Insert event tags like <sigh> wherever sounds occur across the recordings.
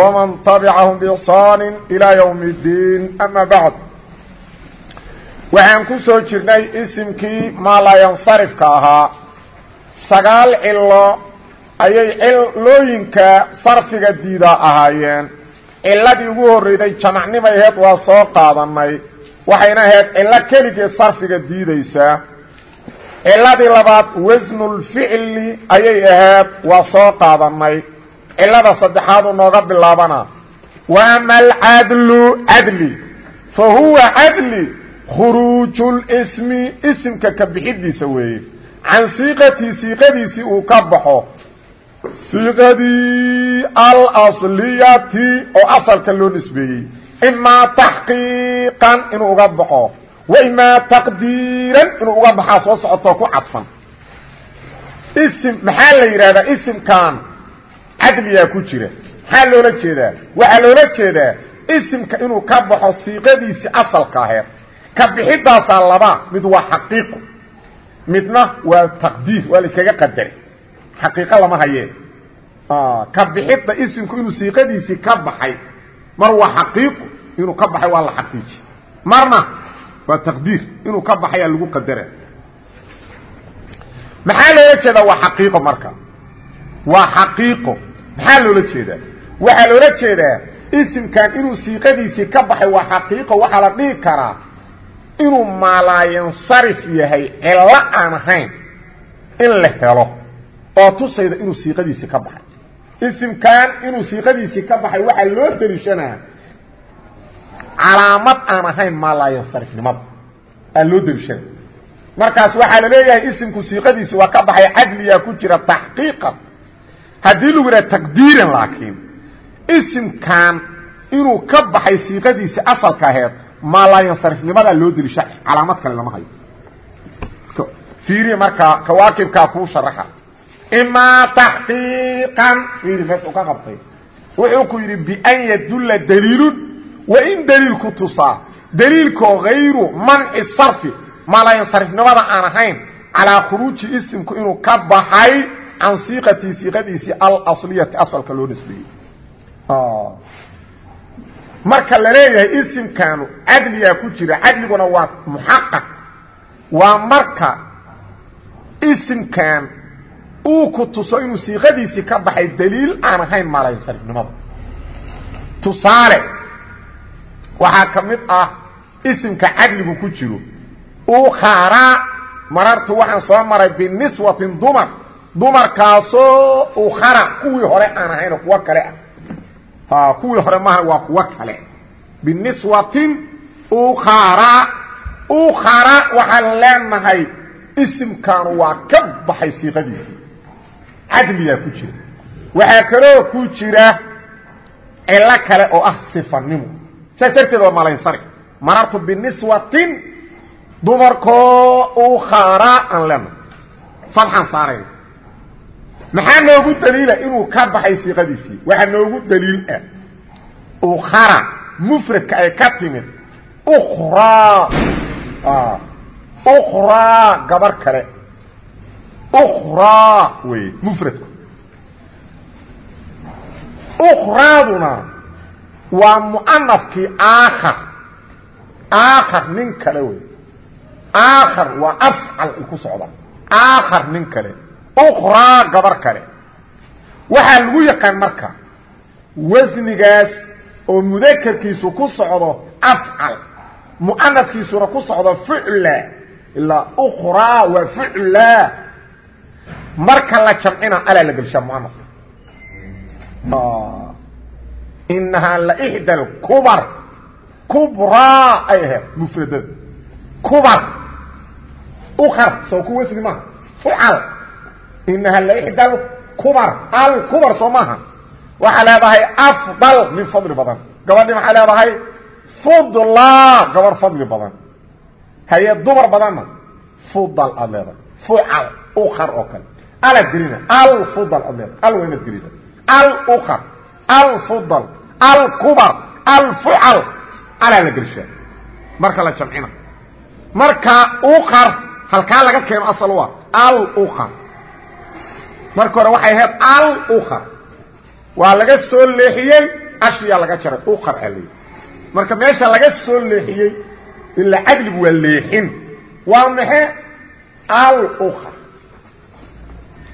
ومن طبعهم بإحsaan إلى يوم الdيn أmا baعd waxaan ku soo jirnay isimkii maalayansarifka ahaa sagaal cilo ayay cilooyinka sarfiga diida ahaayeen ciladii ugu horeyday jamacnimay aheed waa soo qaadanay waxayna ahayd cilo keligee sarfiga diideysa ciladii labaad wasnulficli ayay ahayd waa soo qaadanay cilada saddexaadu nooga bilaabana wa ama alcadlu cadli fa huwa cadli khuruuju lismi isimka ka bixidiisa weeye. Can siiqatii siiqadiisii uu ka baxo. Siiqadii alasliyati oo asalka loo nisbeeyey. Imaa taxqiiqan inuu uga baxo. Wa imaa taqdiiran inuu uga baxaa soo socotoo ku cadfan. Isim maxaa la yidhahdaa isimkan cadliyaa ku jira. Maxaa loola jeedaa? Waxaa loola jeedaa isimka inuu ka baxo siiqadiisii asalka aheed ka bixidaasaa laba mid waa xaqiiqo midna waa taqdiir waa la iskaga qadaray. Xaqiiqo lama hayee. Ka bixidda isimku inuu siiqadiisii ka baxay mar waa xaqiiqo inuu ka baxay waa la xaqiiji. Marna waa taqdiir inuu ka baxayaa lagu qadara maxaa loola jeedaa waa xaqiiqo marka? Waa xaqiiqo maxaa loola jeedaa? Waxaa loola jeedaa isimkan inuu siiqadiisii ka baxay waa xaqiiqo waxaa la dhihi karaa inuu maalaayansarif yahay cillo aan ahayn in la helo oo tusayda inuu siiqadiisii ka baxay. Isimkan inuu siiqadiisii ka baxay waxaa loo dariishanaa calaamad aan ahayn maalaayansarifnimada aa loo dariishana markaas waxaa la leeyahay isimku siiqadiisi waa ka baxay cadliyaa ku jira taxqiiqan haddii lagu yidhaha taqdiiran laakiin isimkan inuu ka baxay siiqadiisi asalka aheed maalaayansarifnimadaa loo deliisha calaamad kale lama hayo. Fiiriya markaa kawaakibkaa kuu sharaxa. Imaa taxqiiqan fiiri meeshuu ka qabtay. Wuxuu ku yidhi bian yadulla daliilun wa in daliilku tusaa daliilkoo hayru manci sarfi maalaayansarifnimada aan ahayn calaa khuruuji isimku inuu ka baxay can siiqatii siiqadiisii alasliyati asalka loo nisbeeyey. Marka la leeyahay isimkaanu cadliyaa ku jira cadliguna waa muxaqaq waa marka isimkan uu ku tuso inuu siiqadiisii ka baxay daliil aan ahayn maalansarifnimada tusaale waxaa ka mid ah isimka cadligu ku jiro. Ukharaa marartu waxaan soo maray biniswatin dumar dumarkaasoo ukhara kuwii hore aan ahayn kuwo kale ah. Kuwii hore maaha waa kuwo kale. Biniswatin ukhara ukhara waxaan leenahay isimkaanu waa ka baxay siiqadiisii cadliyaa ku jira. Waxaa kaloo ku jira cilo kale oo ah sifanimo saas darteed waa malaysani marartu biniswatin dumarkoo ukhara aan leenahay. Fadxaan saarayna maxaa noogu daliila inuu ka baxay siiqadiisii? Waxaa noogu daliil ah. Ukhara mufradka ay ka timid. Ukraa ukraa gabar kale. Ukraa wey mufradku. Ukraaduna waa muanafkii aakhar. Aakhar nin kale wey. Aakhar waa afcal ku socdaan aakhar nin kale ukraa gabar kale. Waxaa lagu yaqaan marka wasnigaas oo mudakerkiisu ku socdo afcal mu'anaskiisuna ku socdo ficla ilaa ukraa waa ficla marka la jamcina alaa la gelshaa muanafka inahaa laixda alkubar kubraa ay ahayd mufradada kubar. Ukar soo ku wasni maaha fucal inaha laixda alkubar alkubar soo maaha waxaa leedahay afdal min fadli badan gabadhi maxay leedahay fudla gabar fadli badan haye dumar badanna fudal aad leedahay fucal ukar oo kale alaad gelina alfudal aad leedahay al waa inaad gelina alukar alfudal alkubar alfucal alaa la gelshaa marka la jamcina marka ukar halkaa laga keeno asal ah alukar marka hore waxay ahayd alukar waa laga soo leexiyey ashiyaa laga jaray ukar aa leeyi marka meesha laga soo leexiyey ilaa cadligu waa leexin. Waa maxe alukar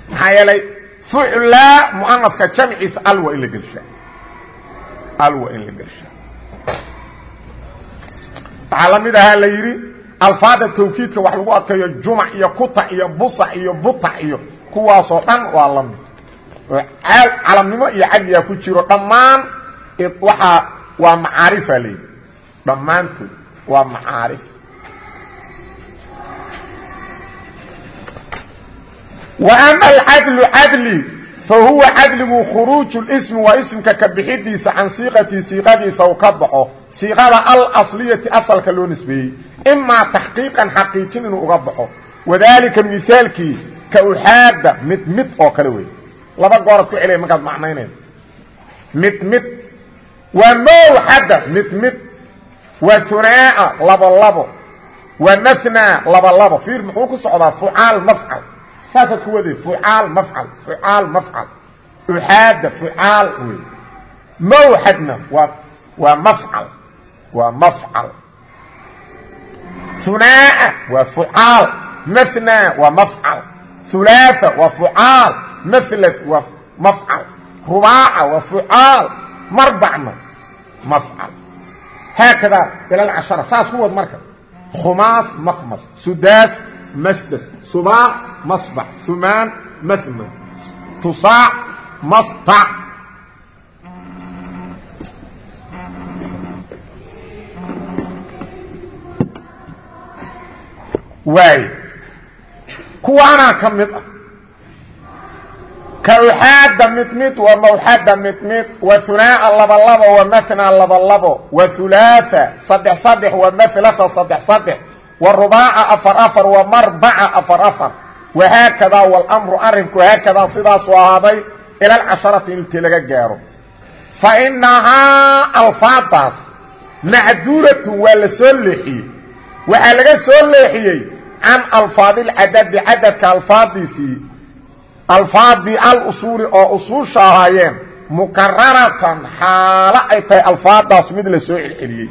maxaa yeelay fuclaa muanafka jamciisa al waa in la gelshaa al waa in la gelshaa waxaa la mid ahaa la yidhi alfaada tawkiidka wax lagu adkeeyo jumac iyo kutac iyo busac iyo butac iyo kuwaasoo dhan waa la mid oo calamnimo iyo cadligaa ku jiro dhammaan waaa waa macaarifa la yidhi dhammaantood waa macaarif وأma الcadل cadli fahuwa cadligu khuruuج اsmi waa ismka ka bixidiisa can siiqatii siiqadiisa u ka baxo siiqada alأصliyati asalka loo nisbeeyey imaa taxqiiqan xaqiijin inuu uga baxo wadalika mihaalkii ka uxaada mid mid oo kale wey laba gooraad ku celaya markaad macnaynaydo mid mid. Waa mowxada mid mid. Waa hunaaca labo labo. Waa mhnaa labo labo. Fiir muxuu ku socdaa fucaal mafcal. Saasaad ku wade fucaal mafcal fucaal mafcal. Uxaada fucaal wey mowxadna waa waa mafcal waa mafcal. Hunaaca waa fucaal mafcal hulaaثa waa fucaal mhlث waa mafcal rubaaca waa fucaal marbacna mafcal haakada ila cashara saas ku wad marka khumaas makmas sudaas masdas subaac masbax humaan mahman tusaac masbac waay kuwaanaa ka mid ah. Kauxaada mid mid wa mawxada mid mid wa hunaa'a laba labo wa mathnaa laba labo wa hulaaثa saddex saddex wa mahlasa saddex saddex wa rubaaca afar afar wa marbaca afar afar. Wahaakadaa wاlmru arinku haakadaa sidaasuu ahaaday ila alcasharati intii laga gaaro. Fa inahaa alfaadaas macduulatun waa la soo leexiyey. Waxaa laga soo leexiyey can alfaadi lcadadi cadadka alfaadiisii alfaadii alusuuli oo usuusha ahaayeen mukararatan xaalo ay tahay alfaadaas mid la soo celceliyey.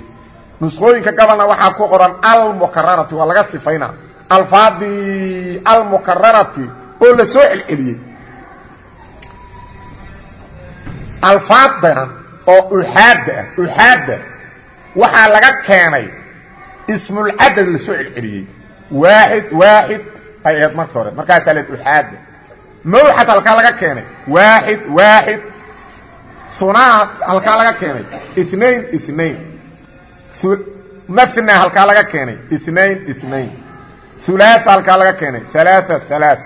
Nusqooyinka gabalna waxaa ku qoran almukararati waa laga sifayna alfaadii almukararati oo la soo celceliyey. Alfaaddan oo uxaadda ah uxaadda waxaa laga keenay ismulcadad la celceliyey waaxid waaxid ay eed marka hore markaasaa leed uxaada mawxad halkaa laga keenay? Waaxid waaxid sunaad halkaa laga keenay? Isnain isnain mafna halkaa laga keenay? Isnain isnain ulaasa halkaa laga keenay? Alaaa alaaa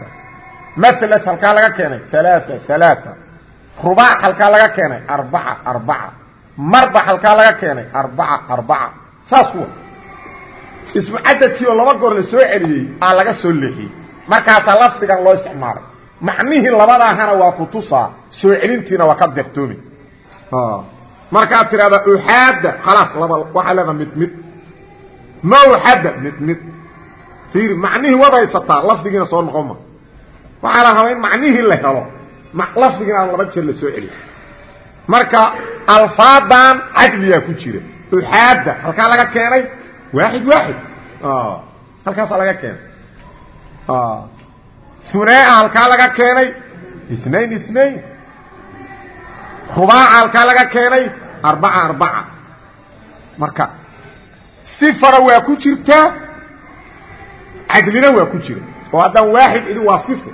mls halkaa laga keenay? Alaaa alaaa rubaac halkaa laga keenay? Arbaca arbaca. Marba halkaa laga keenay? Arbaca arbaca. Saas ismu cadadkii oo laba goor la soo celiyey aa laga soo leexiyey markaasaa lafdigan loo isticmaalay. Macnihii labadaahana waa kutusaa soo celintiina waa ka deqtoomi. Markaad tidhahda uxaada khalaas laba waxaa leeda mid mid. Mawxada mid mid. Fiiri macnihii wadaysataa lafdigiina soo noqon ma. Waxaa la rabaa in macnihii la helo. Lafdigiina aan laba jeer la soo celiyo marka alfaadan cadliyaa ku jira. Uxaada halkaa laga keenay waaxid waaxid halkaasaa laga keenay. Hunaa halkaa laga keenay. Inain inain rubaaca halkaa laga keenay. Arbaca arbaca. Marka sifana waa ku jirtaa cadlina waa ku jira. Oo haddaan waaxid idhi waa sifo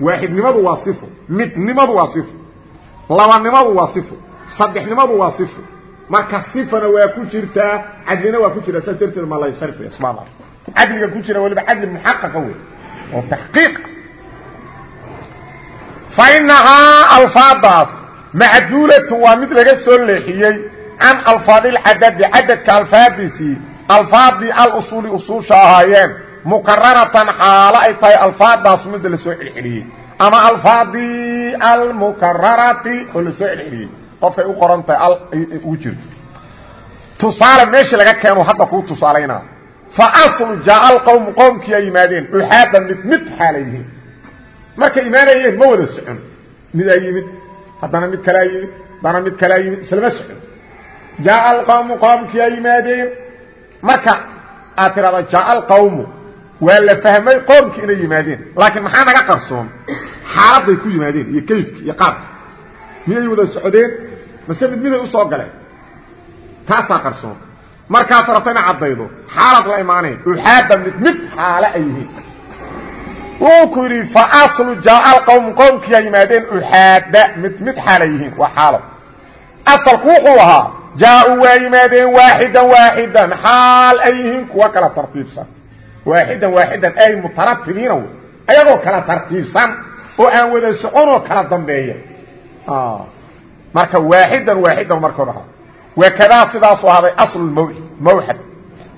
waaxidnimadu waa sifo midnimadu waa sifo labanimadu waa sifo saddexnimadu waa sifo marka sifana waa ku jirtaa cadlina waa ku jira saas ma laysarfi isbaab cadliga ku jira waliba cadli muxaqaqa wey oo taxqiiqa fa inahaa alfaadaas macduulatun waa mid laga soo leexiyey can alfaadi lcadadi cadadka alfaadiisii alfaadii alusuuli usuusha ahaayeen mukararatan xaalo ay tahay alfaadaas midda la soo celceliyey ama alfaadii almukararati oo la soo celceliyey qofkay u qoran tahay ugu jirto. Tusaale meeshii laga keeno hadda kuu tusaalaynaa fa aslu jaa alqowmu qowmkiiyaa yimaadeen uxaada mid mid xaalay yihiin. Markay imaanayeen ma wada socon. Midaa yimid haddana mid kalaa yimid haddana mid kalaa yimid islama socon. Jaa alqowmu qowmkiiyaa yimaadeen. Marka aad tidhahda jaa alqowmu waa la fahmay qoomkii inay yimaadeen. Laakiin maxaa naga qarsoon? Xaaladday ku yimaadeen iyo kayfki iyo qaabka miyay wada socdeen mase mid miday u soo galeen. Taasaa qarsoon. Markaas rabta ina caddaydo. Xaalad la imaanayn uxaada mid mid xaale ay yihiin. Wuu ku yidhi fa aslu jaa qowm qowmkiiyaa yimaadeen uxaada mid mid xaalay yihiin. Waa xaalo. Asalku wuxuu ahaa jaa-uu waa yimaadeen waaxidan waaxidan. Xaal ay yihiin kuwa kala tartiibsan. Waaxidan waaxidan ay mutaratibiina w ayagoo kala tartiibsan oo aan wada soconoo kala dambeeya marka waaxidan waaxidan marka hor ahaa wakadaa sidaasu ahaaday aslu mawxad.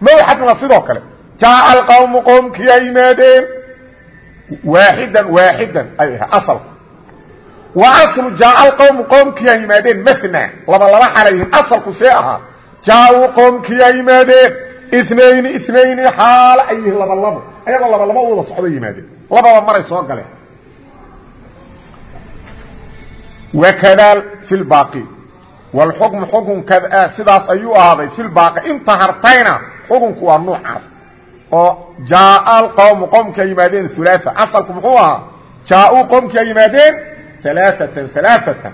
Mawxadna sidoo kale jaa alqawmu qowmkiyaa yimaadeen. Waaxidan waaxidan ay ahaa asalku wa aslu jaa alqowmu qowmkiyaa yimaadeen masna laba laba xalayihin asalku see ahaa. Jaa-uu qowmkiyaa yimaadeen inayni inayni xaalo ay yihiin laba. Labo ayagoo laba labo wada socdo yimaadeen. Lababa maray soo galeen wakadaa fi lbaaqi wlxukmu xukunka sidaas ayuu ahaaday fi lbaaqi inta hartayna xukunku waa nuucaas oo jaaa alqowmu qowmkia yimaadeen ulaaa asalku muxuu ahaa jaa-uu qowmkia yimaadeen alaaatan alaaatan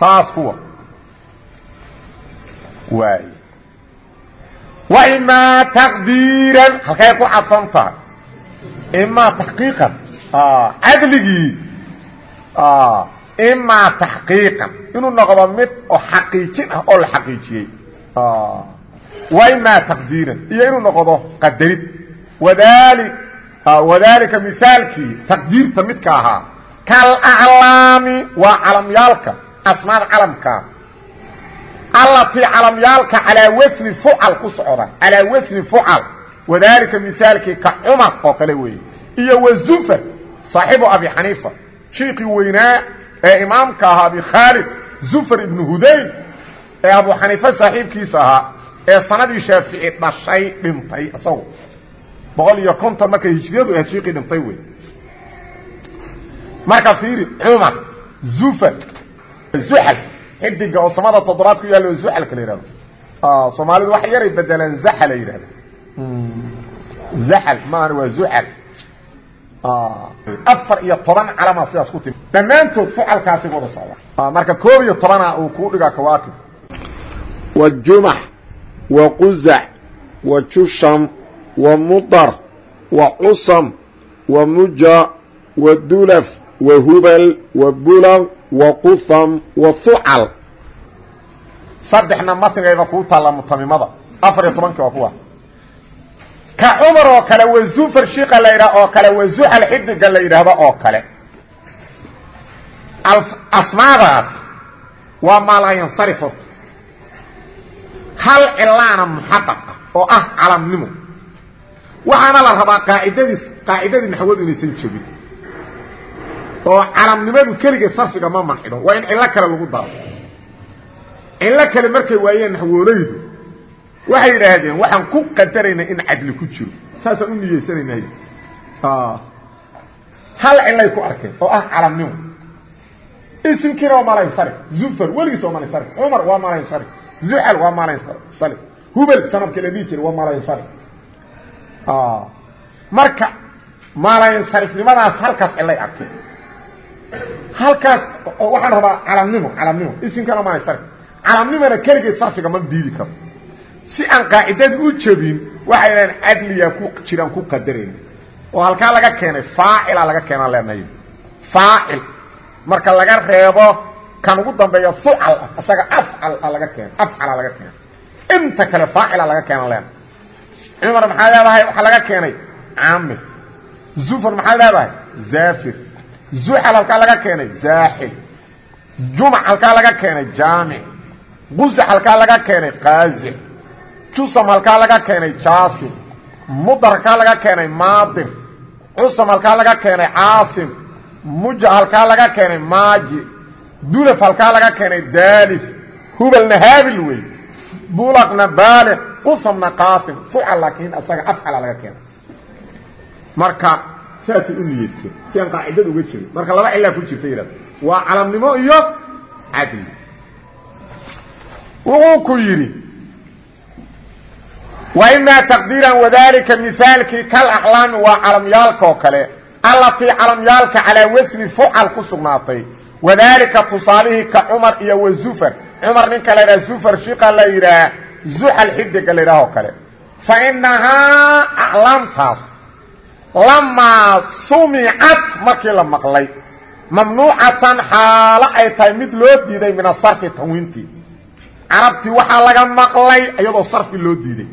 saas kuwa waay wa imaa taqdiiran halkay ku cadfan tahay imaa taxqiiqan cadligii imaa taxqiiqan inuu noqdo mid oo xaqiijin ah oo la xaqiijiyey wa imaa taqdiiran iyo inuu noqdo qadarid wadaali wadaalika misaalkii taqdiirta midka ahaa kalaclaami waa calamyaalka asmaad calamkaa allatii calamyaalka calaa wasni fucal ku socda calaa wasni fucal wadaalika misaalkii ka cumar oo kale weeye iyo wazufar saaxibu abi xaniifa shiikii weynaa ee imaamka ahaa abi khaalid zufar ibnu hudayn ee abu xaniife saaxiibkiisa ahaa ee sanadii shaafici dhashay dhintay isagu boqol iyo konton markay hijriyadu ahayd shiikii dhintay wey marka fiiri cumar zufar zuxal xidiga oo samada toddobaad ku yaallo zuxalka la yihahdo soomaalidu wax yaray bedelaan zaxal ay yidhahda zaxal maana waa zuxal afar iyo toban calama sidaas ku timi. Dhammaantood fucalkaasi wada socda marka koob iyo tobana uu kuu dhigaa kawaakib. Wa jumax wa quzac wa jusham wa mudar wa cusam wa muja wa dulaf wa hubal wa bulaq wa qutham wa hucal saddexna matnigayba kuu taalla mutamimada. Afar iyo tobankii waa kuwa ka cumar oo kale wazufar shiika la yidhaha oo kale wazuxal xidiga la yidhaahdo oo kale. Asmaadaas waa maalayansarif horta hal cilaana muxaqaqa oo ah calamnimo. Waxaana la rabaa qaacidadiis qaacidadii naxwadu inaysan jebin. Oo calamnimadu keligeed sarfiga ma mancido waa in cillo kale lagu daro. Cillo kale markay waayeen naxwoolaydu waxay yidhaahdeen waxaan ku qadaraynaa in cadli ku jiro. Saasaan u niyeysanaynay hal cilay ku arkeen oo ah calamnimo isimkiina waa malansarif zufar weligiis waa malansarif cumar waa malansarif zuxal waa malansarif hubel sanabka la dhihi jiray waa malansarif marka malansarifnimadaas halkaas cilay arkeen. Halkaas waxaan rabaa calamnimo calamnimo isimkiina waa malansarif calamnimona keligeed sarfiga ma diidi karo si aan qaacidadii u jebin waxay dhahan cadliyaa ku jiraan ku qadarayna oo halkaa laga keenay faacila laga keenaan leenahay faacil marka laga reebo kan ugu dambeeya fucal isaga afcal laga keena afcala laga keena inta kale faacila laga keenan leenahay cumar maxaa leedahay? Waxaa laga keenay caamir. Zufar maxaa leedahay? Zafir zuxal halkaa laga keenay zaaxil. Jumac halkaa laga keenay jaamic. Qusax halkaa laga keenay qaazix jusam halkaa laga keenay jaasim mudar halkaa laga keenay maadir cusam halkaa laga keenay caasim. Muja halkaa laga keenay maaji. Dulaf halkaa laga keenay daalif. Hubalna haabil wey. Bulaqna baaliq. Qusamna qaasim. Fucal laakiin asaga afcala laga keenay. Marka saasay u niyeysteen si aan qaacidada uga jirin. Marka laba cilaa ku jirta yidhahda waa calamnimo iyo cadli wuxuu ku yidhi وإma تقديرا وذلika مثاalkii kaلأعلاami waa calamyaalka oo kale allatii calamyaalka calىa wsni فcل ku sugnaatay وذalika tusaalihii ka cmar iyo وزفr cmar ninka la ydhah زفr shiqa la yidhaah زuxl xidiga la ydhah oo kale faإnahaa aclaamtaas lamaa sumicad markii la maqlay mamnuucatan xaalo ay tahay mid loo diiday min aصarفi tanwiintii carabtii waxaa laga maqlay iyadoo sarfi loo diiday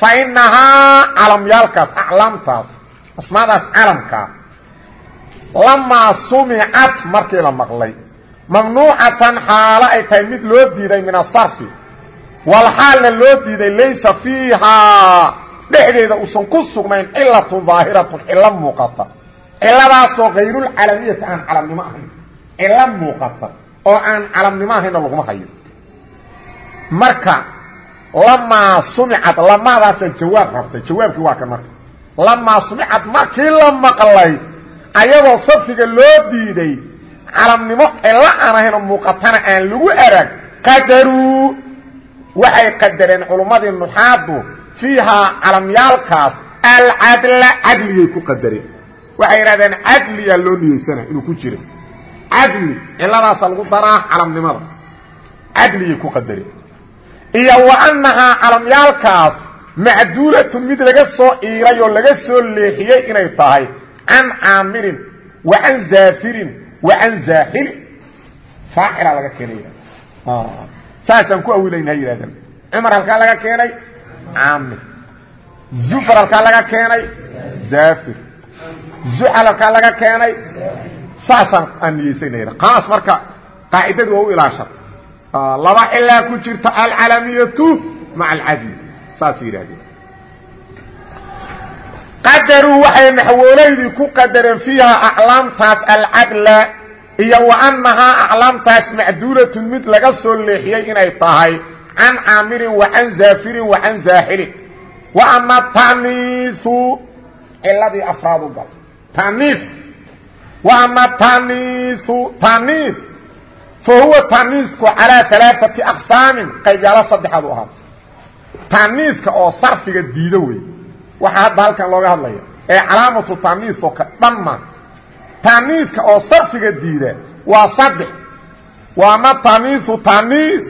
fainahaa calamyaalkaas aclaamtaas asmaadaas calamkaa lamaa sumicad markii la maqlay mamnuucatan xaalo ay tahay mid loo diiday min asarfi walxaalna loo diiday laysa fiihaa dhexdeeda uusan ku sugnayn cilatun daahiratun cilo muuqata ciladaasoo kayrulcalamiyati aan calamnimo ahayn cilo muuqata oo aan calamnimo ahayna laguma hayo marka lamaa sumicad lamaadaasa jawaab rabtay jawaabkii waa kan marka. Lamaa sumicad markii la maqlay ayadoo safiga loo diiday calamnimo cilo aan ahayn oo muuqatana aan lagu arag qadaruu waxay qadareen culummadii nuxaadu fiihaa calamyaalkaas alcadla cadligay ku qadareen. Waxay yidhahdeen cadliyaa loo niyeysana inuu ku jira cadli ciladaasa lagu daraa calamnimada. Cadligay ku qadareen iyo wa calamyaalkaas macduulatun mid laga soo iiray oo laga soo leexiyey inay tahay can caamirin wa can zaafirin wa can zaaxilin faacilaa laga keenay. Saasaan ku awilayna yidhahdeen cumar halkaa laga keenay? Caamir. Zufar halkaa laga keenay? Zaafir. Zuxal halkaa laga keenay? Saasaan aan niyeysana kaas marka qaacidadii waa u ilaashata laba cilaa ku jirta alcalamiyatu maca alcadli. Saasay yidhahdeen. Qadaruu waxay naxwoolaydii ku qadareen fiihaa aclaamtaas alcadla iyo wa annahaa aclaamtaas macduulatun mid laga soo leexiyey inay tahay can caamirin wa can zaafirin wa can zaaxilin. Wa ama taniiu ciladii afraad u gal tanii wa ama taniiu taniis fahuwa taniisku calaa alaaati aqsaamin qaybyaalo saddexaad u ahaa taniiska oo sarfiga diido wey waxaa hadda halkan looga hadlaya ee calaamatu taniis oo ka dhan ma taniiska oo sarfiga diida waa saddex waama taniisu taniis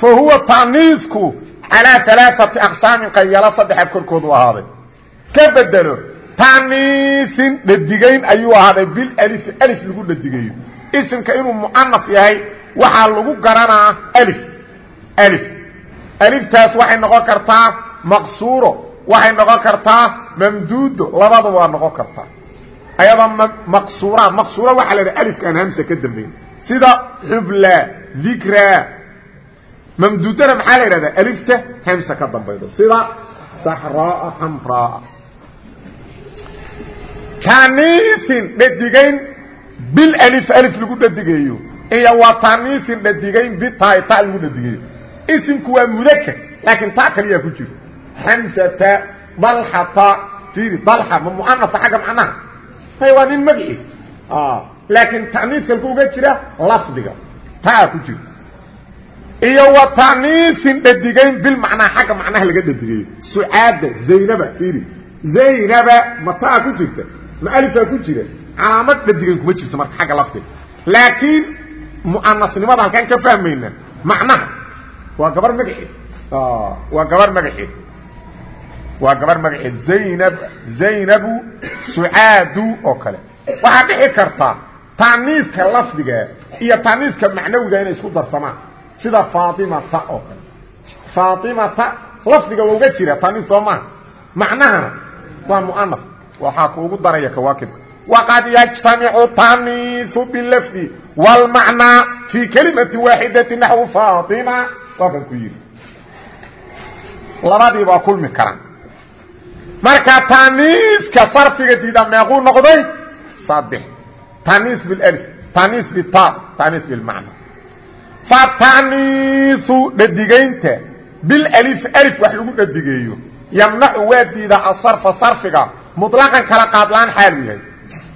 fa huwa taniisku calaa alaaati aqsaamin qaybyaalo saddexaad korkoodu ahaaday ka bedelo taniisin ayuu ahaaday alif lagu dhadigayo isimka inuu muanas yahay waxaa lagu garanaa alif. Alif. Aliftaas waxay noqon kartaa maqsuuro waxay noqon kartaa mamduudo labadaba waa noqon kartaa. Ayadoo maqsuura maqsuura waxaa la dhaha alifkaan hamsa ka dambeyn. Sida xubla dikra mamduudana maxaa la yidhahdaa? Alifta hamsa ka dambaydo. Sida saxraa xamraa kaniisin dhadigayn bilif alif lagu dhadigeeyo iyo wa taniisin dhadigayn bitaai ta lagu dhadigeeyo isimku waa mudakr laakiin taa kaliyaa ku jiro. Xamsata dalxata fiiri dalxa ma muanasa xagga macnaha. May waa nin magciis laakiin taniiska halku uga jira lafdiga. Taa ku jirta iyo wa taniisin dhadigayn bilmacnaa xagga macnaha laga dhadigeeyo sucaada zaynaba fiiri. Zaynaba ma taa ku jirta. Ma alifaa ku jira calaamad dhadigan kuma jirto marka xagga lafdiga laakiin muanasnimada halkaan ka fahmayna macnaha waa gabar magaceed waa gabar magaceed waa gabar magaceed zaynab zaynabu sucaadu oo kale. Waxaa dhici karta taaniiska lafdiga iyo taaniiska macnawiga inay isku darsamaan. Sida faatimata oo kale. Faatimata lafdiga waa uga jira taaniis soo maha macnahana waa muanas waxaa kuugu daraya kawaakibka waqad yجtamicu taniiثu bilafdi wاlmacnaa fii kelimati waaxidati naxwu faatima waa kan ku yidhi labadii baa kulmi karaan marka taniiska sarfiga diida meequu noqday saddex taniis bilf taniis bita taniis bilmacna fataniisu dhadigaynta bilif alif wax lagu dhadigeeyo yamnacu waa diidaa asarfa sarfiga muطlaqan kala qaadlaan xaalu yahay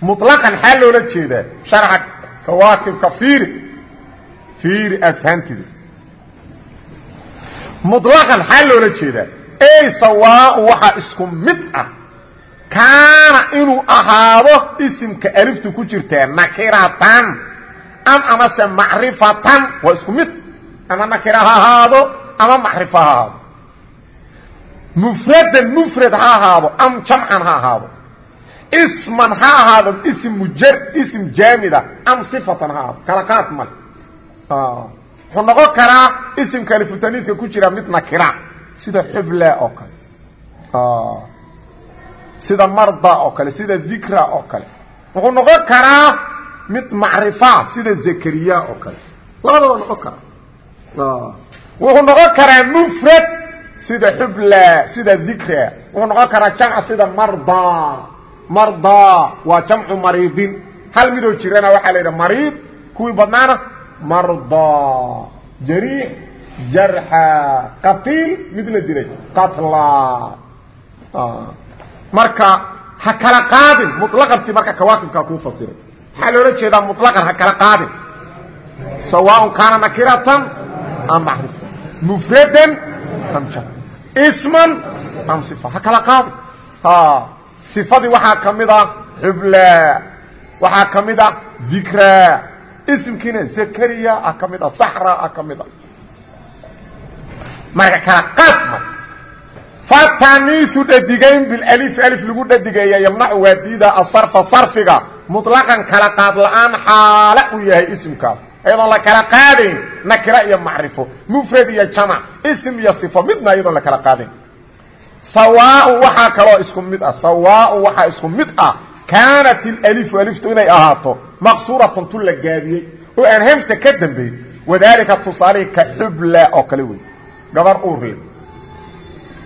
muطlaqan xaa loola jeedaa sharca kawaakibka fiiri fiiri afhaantida muطlaqan xaa loola jeedaa ey sawaaun waxaa isku mid ah kaana inuu ahaado isimka aliftu ku jirtaa nakiratan am amase macrifatan waa isku mid ama nakira ha ahaado ama macrifa ha ahaado mufradan mufrad ha ahaado am jamcan ha ahaado isman ha ahaado ism mujar ism jaamida am sifatan ha ahaado kala qaad male wuxuu noqon karaa isimka alifutaniiska ku jira mid nakira sida xubla oo kale. Sida marda oo kale sida dikra oo kale. Wuxuu noqon karaa mid macrifa sida zakariya oo kale. Labadaba noqon kara wuxuu noqon karaa mfrad sida xubla sida dikra wuxuu noqon karaa jamc sida marda mardaa waa jamcu mariidin hal midoo jirana waxaa la yidhaha mariid kuwii badnaana mardaa jariix jarxa qatiil mid la dilay. Qatla. Ah. Marka ha kala qaadin. Mulaqantii marka kawaakibkaa kuu fasiray. Waxaa loola jeedaa mulaqan ha kala qaadin? Sawaaء kaana nakiratan am maxrufa mufradan am jar isman am صifa ha kala qaadin. Ah. صifadii waxaa ka mid a xubla waxaa ka mid a dikra ismkiina zakariya a ka mid a saxra a ka mid a marka kala qaad ma fataniisu dhadigayn bilif alif lagu dhadigeeya yamnacu waa diida asarfa sarfiga muطlaqan kala qaad la-aan xaale uu yahay isimkaas ayadoon la kala qaadayn nakira iyo macrifo mufrad iyo jamac ism iyo صifo midna ayadoon la kala qaadayn sawaaun waxaa kaloo isku mid ah. Sawaaun waxaa isku mid ah. Kaanat ilalifu aliftu inay ahaato maqsuuratan tu la oo aan hamse ka dambayn wadaalika tusaalihii ka xubla oo kale wey gabar uurle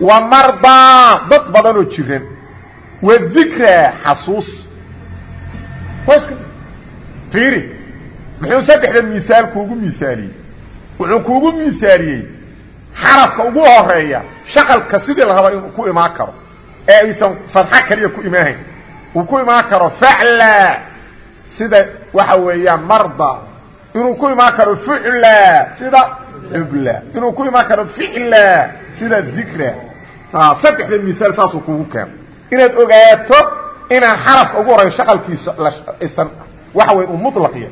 wa mardaa dad badan oo jiran. Wa dikraa xasuus. Fiiri. Muxuu saddexda misaal kuugu misaaliyey wuxuu kuugu misaaliyey xarafka ugu horreeya shaqalka sidii la raba inuu ku imaan karo ee aysan fadxo kaliya ku imaahayn uu ku imaan karo facla sida waxa weeyaan marda. Inuu ku imaan karo fucla sida xubla inuu ku imaan karo ficla sida dikra saddexda misaal saasuu kugu keeno inaad ogaato inaan xarafka ugu horeeyo shaqalkiisa isan waxa wey uu mulaqya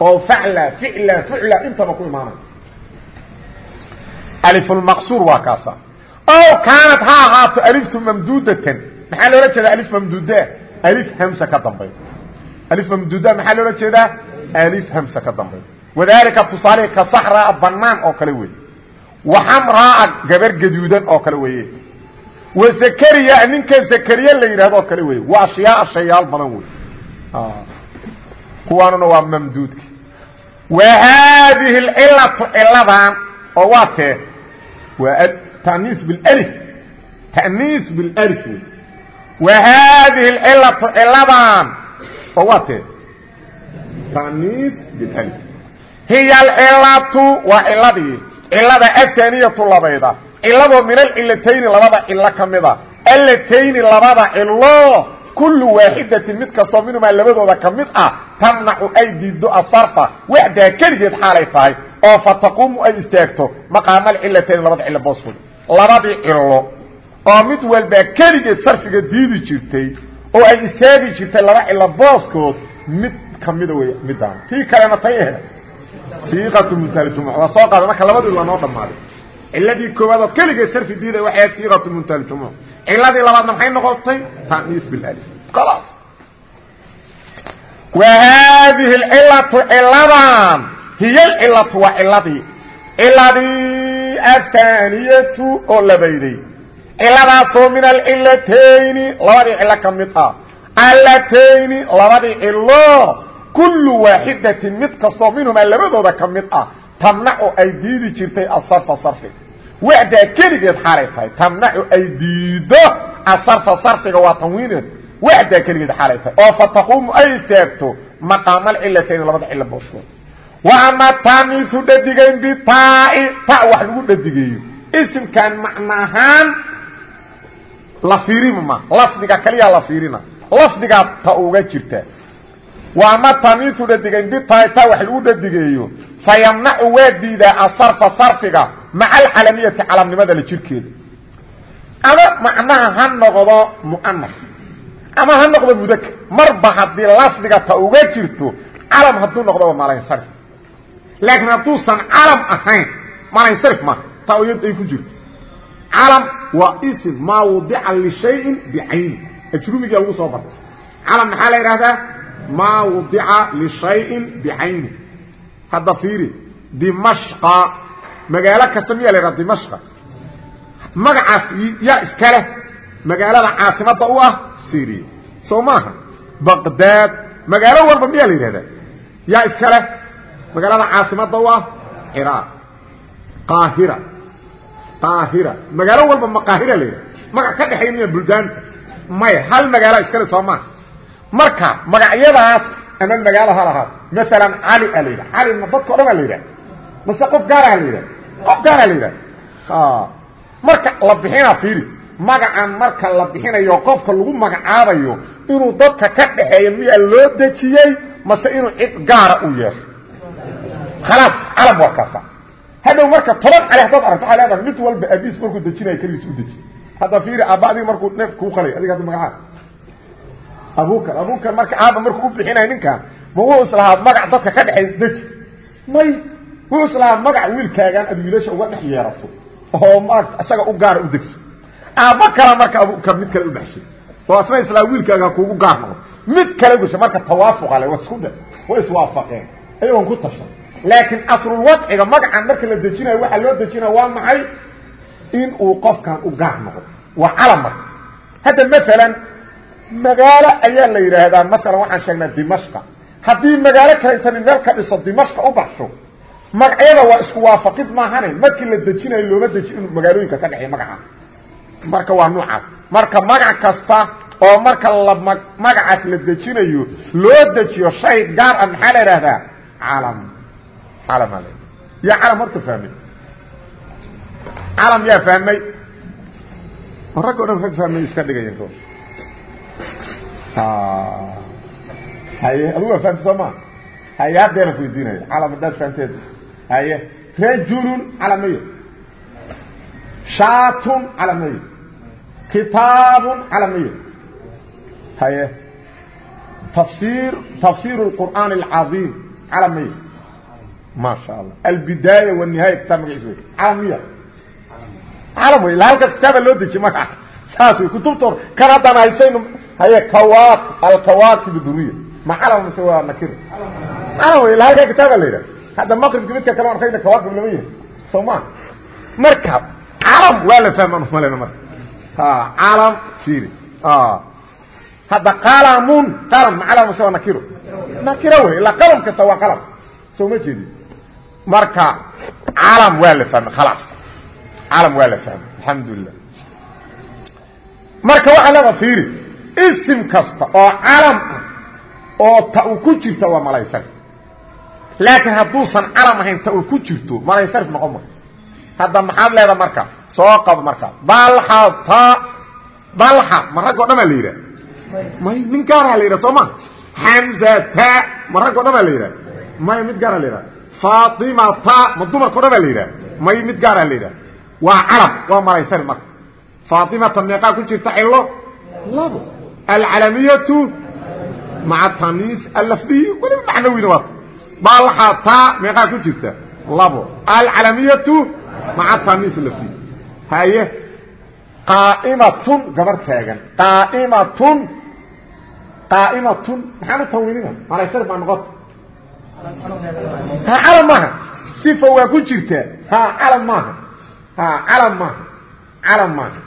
oo facla ficla fucla intaba ku imaanay alifulmaqsuur waa kaasa. Ow kaanat ha ahaato aliftu mamduudatan maxaa loola jeedaa alif mamduuda? Alif hamsa ka dambay alif mamduuda maxaa loola jeedaa? Alif hamsa ka dambay wadaalika tusaale ka saxraa banaan oo kale wey waxamraa gabar gaduudan oo kale weeye. Wa zakariya ninka zakariya la yidhahdo oo kale weye waa ashyaaa shayaal badan wey kuwaanuna waa mamduudka wa haadihi اlcilatu ciladan oo waa tee waa taniis bilf taniis bilf wa haadihi اlcilatu ciladan oo waa tee taniis bilf hiya alcilatu waa ciladii cilada ahaniyatu labayda. Ciladoo min alcilatayni labada cilo ka mida allatayni labada cilo kullu waaxidatin mid kastoo minhumaa labadooda ka mid ah tamnacu ay diiddo asarfa waxdaa keligeed xaalay tahay oo fa taquumu ay istaagto maqaama alcilatayni labada cilo booskood labadii cilo oo mid walbaa keligeed sarfiga diidi jirtay oo ay istaagi jirtay laba cilo booskood mid kamida wey midaan tii kalena tay ahe siiqatu muntaljumuc waa soo qaada marka labadii lanoo dhammaaday ciladii koowaad oo keligeed sarfi diiday waxay ahayd siiqatu muntaljumuc ciladii labaadna maxay noqotay? Taniis bilif khalaas wa haadihi alcilatu ciladan hiy alcilatu waa ciladii ciladii athaaniyatu oo labayday ciladaasoo min alcilatayni labadii cilo ka mid ah. Calatayni labadii cilo kullu waaxidatin mid kastoo minhumaa labadooda ka mid ah. Tamnacu ay diidi jirtay asarfa sarfiga waxdaa keligeed xaalay tahay. Tamnacu ay diido asarfa sarfiga waa tanwiineed waxdaa keligeed xaalay tahay. Oo fataquumu ay istaagto maqaamalcilatayni labada cilo booshooda wa ama taaniisu dhadigayn bitaai ta wax lagu dhadigeeyo. Isimkan macnahaan la fiirima ma. Lafdiga kaliyaa la fiirina lafdigaa ta uga jirta. Wa ama tamiisu dhadigayn bitaai ta wax lagu dhadigeeyo. Fayamnacu waa diidaa asarfa sarfiga maca alcalamiyati calamnimada la jirkeeda. Ama macnaha ha noqdo mu'anas ama ha noqdo mudakr marba haddii lafdiga ta uga jirto calam hadduu noqdo waa malansarif laakiin hadduusan calam ahayn malansarif maaha. Ta ay ku jirto. Calam waa ism maa wadica lishayin bicayni ajrumigaa lagu soo bartay calam maxaa la yidhahdaa maa wadica lishayin bicayni hadda fiiri dimashqa. Magaalo kasta miyaa la yidhaha dimashqa? Magacaas yaa iska leh. Magaalada caasimadda u ah syria soo maaha. Baqdaad. Magaalo walba miyaa la yidhahdaa yaa iska leh magaalada caasimadda u ah ciraaq qaahira. Qaahira. Magaalo walba ma qaahira la magac ka dhexeeya miya buldaanta maya hal magaalo iskale soo marka magacyadaas ama magaalo ha lahaad. Cali a la yidhaha. Cali ma dadka o dhan a la yidhaha. Mase qof gaaraha la yidhaha? Qof gaara la yidhaha. Marka la bixinaa fiiri. Magacan marka la bixinayo qofka lagu magacaabayo inuu dadka ka dhaxeeyo miyaa loo dejiyey mase inuu cid gaara u yeesho khalaas calam waa kaasa hadhow marka toban cali haddaad aragto waxaa leedahay mid walba abiis markuu dejinayo keligiis u dejiy hadda fiiri aabba adiga markuu neef kuu qalay adiga hadda magacaab abukar abukar marka aabba markuu u bixinayo ninkan ma wuxuu islahaa magac dadka ka dhexeey deji may wuxuu islahaa magac wiilkaagaan ad wiilasha uga dhex yeerato oo maarata isaga u gaara u degso aabba kala marka abukar mid kale u baxshay oo asna islaa wiilkaaga kuugu gaar noqo mid kale gasha marka tawaafuqa le wa isku dhe way iswaafaqeen ayagoon ku tashan laakiin aslulwadciga magacan marka la dejinayo waxaa loo dejinaya waa maxay? In uu qofkan u gaar noqdo. Waa calam marka. Hadda maalan magaalo ayaa la yidhaahdaa maalan waxaan sheegnaa dimashqa. Haddii magaalo kale meel ka dhiso dimashqa u baxsho. Magacyada waa isku waafaqid maahane. Markii la dejinayo looma deji inuu magaalooyinka ka dhexeey magaca. Marka waa nuucaas marka magac kasta oo marka la magacaas la dejinayo loo dejiyo shay gaar ah maxaa la idhaahdaa calam calam al yaa calam horta fahmay calam yaa fahmay rag o dhan rag fahmay iska dhigayan haye adigu waa fahamta soo maa haye haddeena ku weydiinaya calam haddaad fahamteed haye rajulun calamayo shaatun calamayo kitaabun calamayo haye tafsir tafsir الqur'aan الcaظiim calamayo ma sha allah albidaaya والnihaaya kitaab magaciis wey calamiya calam wey ila halkaas kitaaba loo dejiye magacaas saas wey kutubta hor kan haddaan haysayno haye kawa alkawaakib duriya ma calam mise waa nakir calam wey ila halkaa kitaaba la yidhaha hadda maqribka midka kale arkayna kawaakib lama yihi soo ma marka calam waa la fahmaan umalena marka calam fiiri hadda qalamun qalam ma calam mise waa nakiro nakiro wey ilaa qalam kasta waa qalam soo ma jeedi marka calam waa la fahmay khalaas. Calam waa la fahmay alxamdulilah marka waxaa leeda fiiri isim kasta oo calam ah oo ta u ku jirta waa malaysarif laakiin hadduusan calam ahayn ta uu ku jirto malaysarif noqon ma. Hadda maxaad leeda marka soo qabo marka balxata balxa ma rag o dhan baa la yidhaha. May nin gaaraha la yidhaha soo ma? Xamzata ma rag o dhan baa la yidhaha. May mid gaara la yidhaha faatimata ma dumarka o dhan baa la yidhaha. May mid gaaraha la yidhaha. Waa calam waa malaysarif marka. Faatimata meeqaa ku jirta cilo labo. Alcalamiyatu maca taniis allafdiyi weliba macnawina waata balxata meeqaa ku jirta. Labo. Alcalamiyatu maca taniis allafdiyi haye qaa'imatun gabar taagan. Qaa'imatun. Qaa'imatun. Maxaan u tanwiinina malaysarif baa noqota ha calam maaha. Sifa waa ku jirtaa ha calam maaha. Ha calam maaha. Calam maaha.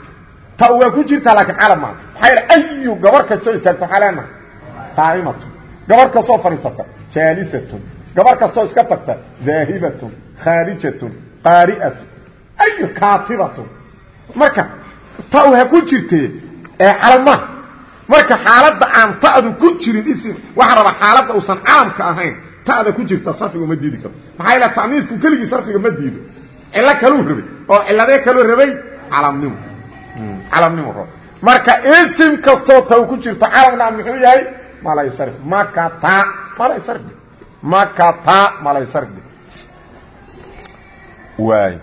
Ta waa ku jirtaa laakiin calam maa maxaa yal ayu gabar kastoo istaagto waxaa leenaha qaa'imatun gabar kastoo fadhiisata. Jaalisatun. Gabar kastoo iska tagta. Daahibatun khaarijatun qaari'atun. Ayu kaatibatun. Marka ta ha ku jirtee ee calamaha marka xaaladda aan ta'du ku jirin isim waxaa rabaa xaaladda uusan calamka ahayn ta'da ku jirta sarfiga ma diidi karto. Maxaa yaele ta'niisku keligii sarfiga ma diido. Cillo kaluu rabay oo ciladee kaluu rabay calamnimo calamnimo rab marka isim kastoo ta ku jirto calamna muxuu yahay? Malaysarf makata malaysarf makata malaysarf waay.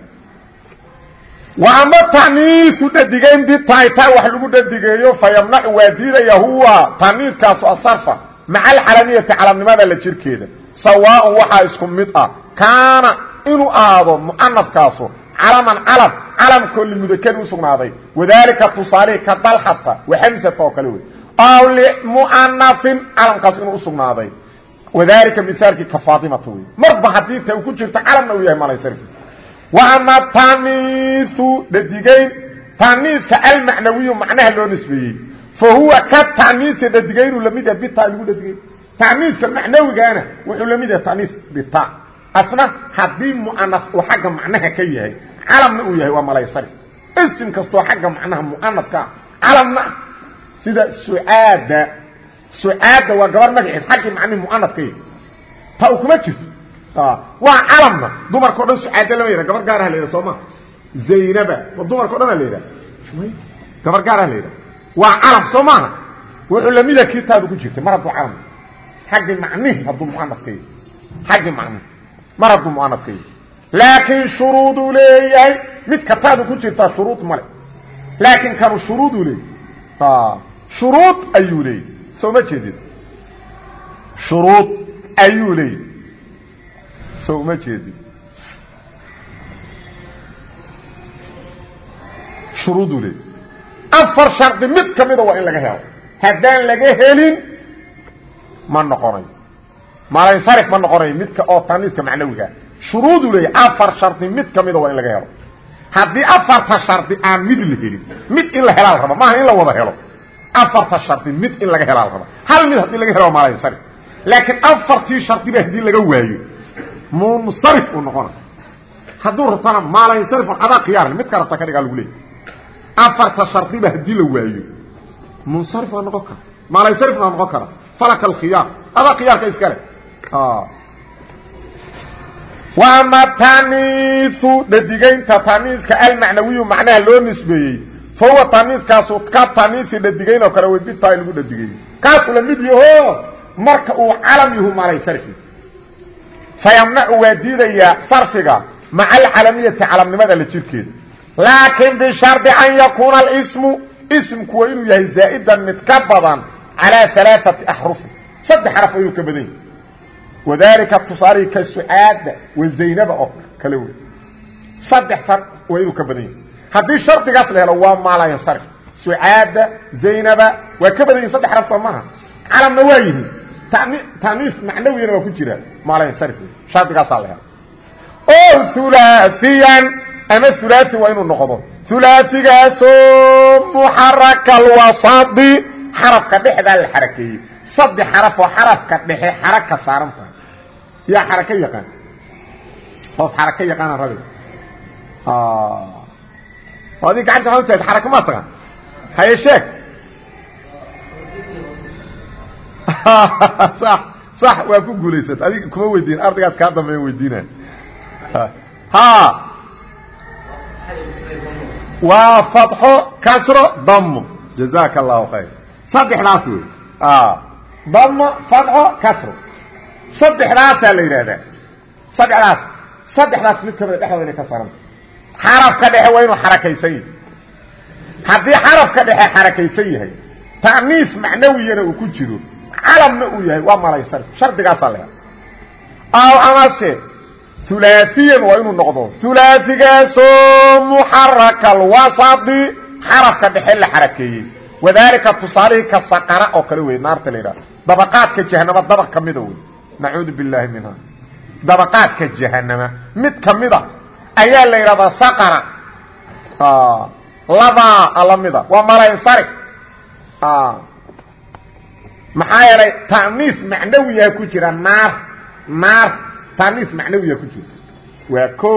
Ama taniisu dhadigayn bitayta wax lagu dhadigeeyo fayamnacu waa diidaya huwa taniiskaasu asarfa. Maca alcalamiyati calamnimada la jirkeeda sawaaءn waxaa isku mid ah kaana inuu aado muanafkaasu calaman calam calamkoo limudakari usugnaaday wadaalika tusaalihi ka dalxata waxamsata oo kale wey aw limuanafin calamkaas inuu usugnaaday wadaalika mihaalkii ka faatimata wey marba haddii ta ku jirto calamna uu yahay malaysarfi وama taniiu dhadigayn taniiska almacnawiyu macnaha loo nisbeeyey. Fa huwa ka taniisi dhadigaynu la mid yaha bita lagu dhadigayn taniiska macnawigaana wuxuu la mid yahay taniis bita. Asna haddii muanaf uu xagga macnaha ka yahay calamna uu yahay waa malaysari isim kastoo xagga macnaha muanafkaa calamna sida sucaada sucaada waa gabar magaceed xaggii macnihi muanafka yahy ta u kuma jirto? Waa calamna. Dumarkao dhan sucaada lama yidha gabar gaaraha la yidha soo ma? Zaynaba ma dumarkao dhan a la yidhaha gabar gaaraha la yidhaha waa calam soo maaha wuxuu lamida kitaadu ku jirtay mar hadduu calam xaggi macnihi hadduu muanafka yahy xaggi macnihi mar hadduu muanafka yahy laakiin shuruuduu leeyahay mid kataadu ku jirtaa shuruud male laakiin kanu shuruuduu leeyahy shuruud ayuu leeyahy soo ma jeedid shuruud ayuu leeyahy so uma jeedi shuruuduu leey afar shardi mid ka mida waa in laga helo haddaan laga helin ma noqonayo malansarif ma noqonayo midka oo taniiska macnawiga. Shuruuduu leeya afar shardi mid ka mida waa in laga helo. Haddii afarta shardi aan mid la helin mid in la helaa la raba maaha in la wada helo. Afarta shardi mid in laga helaa la raba hal mid haddii laga helo malansarif laakiin afartii shardiba haddii laga waayo munsarif uu noqona hadduu rabtana maalansarif adaa khiyaar midka rabta ka dhigaa lagu leeyay afarta shardiba haddii la waayo munsarif waa noqon kara. Maalansarif waa noqon kara falaka alkhiyaar adaa khiyaarka iskale waama taniisu dhadigaynta taniiska almacnawiyu macnaha loo nisbeeyey. Fa huwa taniiskaasu ka taniisi dhadigayn oo kale webitaay lagu dhadigeeyey kaasuu la mid yaho marka uu calam yahu maalansarif fayamnacu waa diidayaa sarfiga maca alcalamiyati calamnimada la jirkeeda laakiin bishardi an yakuuna alismu ismku waa inuu yahay zaa'idan mid ka badan calى alaaثati axrufin saddex xaraf ayuu ka badan yahay wadalika tusaalihi ka sucaada wa zaynaba oo kale wey saddex sar waa inuu ka badan yahay haddii shardigaas la helo waa maala yansarif sucaada zaynaba waa ka badan yahin saddex xaraf soo maaha calamna waa yihiin taniif macnawiyana waa ku jira maala yansarif shardigaasaa la helo o ulaaiyan ama ulaai waa inuu noqdo ulaaigaasoo muxarak alwasadi xarafka dhexdaa la xarakeeyey. Saddex xaraf oo xarafka dhexe xaraka saaran tahay. Yaa xaraka yaqaan? Qof xaraka yaqaana rabi adi gacanta waa utaad xaraka maa taqaan. Haye sheeg. <laughs> Sax waa ku guulaysata adiga kuma weydiin ardaygaas kaa dambeeya weydiina ha. Waa fatxo kasro damo jazaka allahu khayr saddexdaas wey damo fatxo kasro. Saddexdaasaa la yidhaahdaa. Saddexdaas saddexdaas mid kamida dhexdooda inay ka saranta xarafka dhexe waa inuu xarakaysan yahay. Haddii xarafka dhexe xarakaysan yahay ta'niis macnawiyana uu ku jiro calamna uu yahay waa malaysar shardigaasaa la hela aw amase hulaaثiyan waa inuu noqdo. Hulaaثigaasoo muxaraka alwasadi xarafka dhexe la wadaalika tusaalihii ka saqara oo kale wey naarta la yidhaha dabaqaadka jahanama dabaq ka mida wey nacuudu biاllaahi minha. Dabaqaadka jahanama mid kamida ayaa la yidhahdaa saqara. Ladaa alamida waa malansari maxaa yeelay taniis macnawiyaa ku jira naar. Naar taniis macnawiyaa ku jira. Waa ko